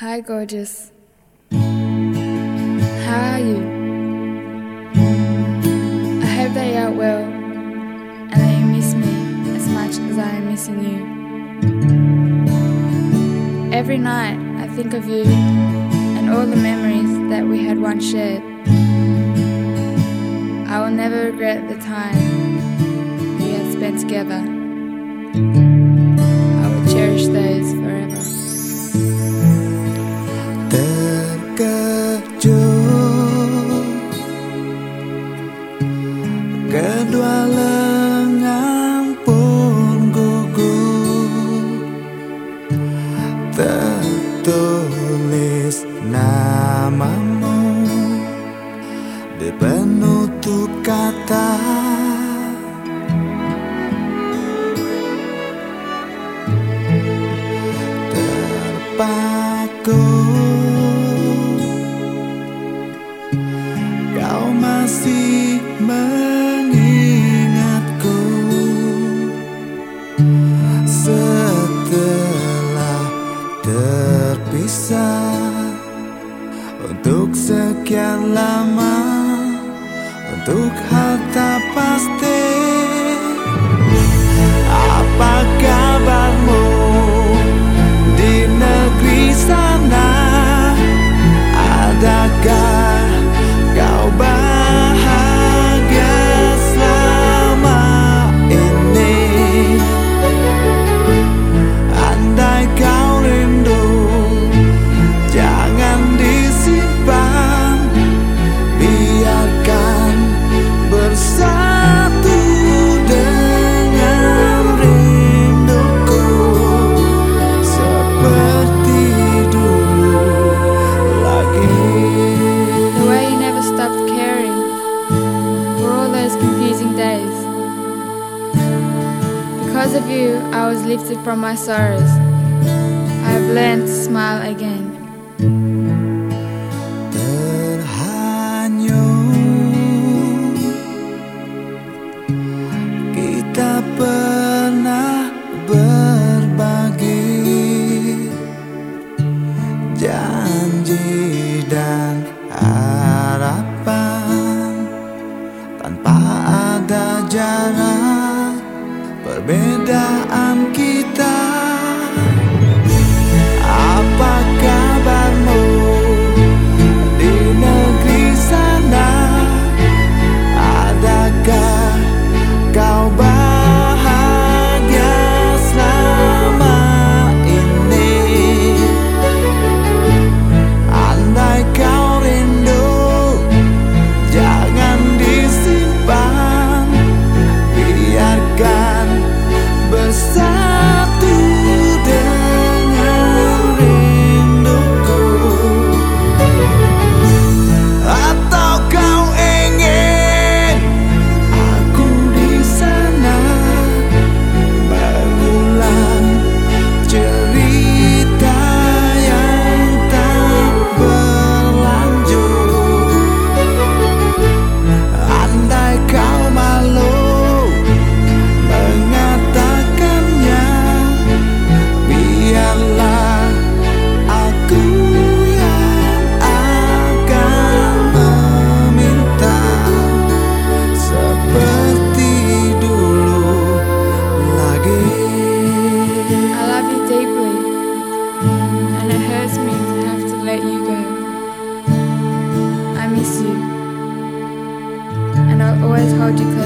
Hi, gorgeous. How are you? I hope that you are well and that you miss me as much as I am missing you. Every night I think of you and all the memories that we had once shared. I will never regret the time we had spent together. Tertulis namamu Di penutup kata Terpaku Untuk sekian lama Untuk hal tak pasti Because of you, I was lifted from my sorrows. I have learned to smile again. terhanyut Kita pernah berbagi Janji dan harapan Tanpa ada jarak Perbedaan kita I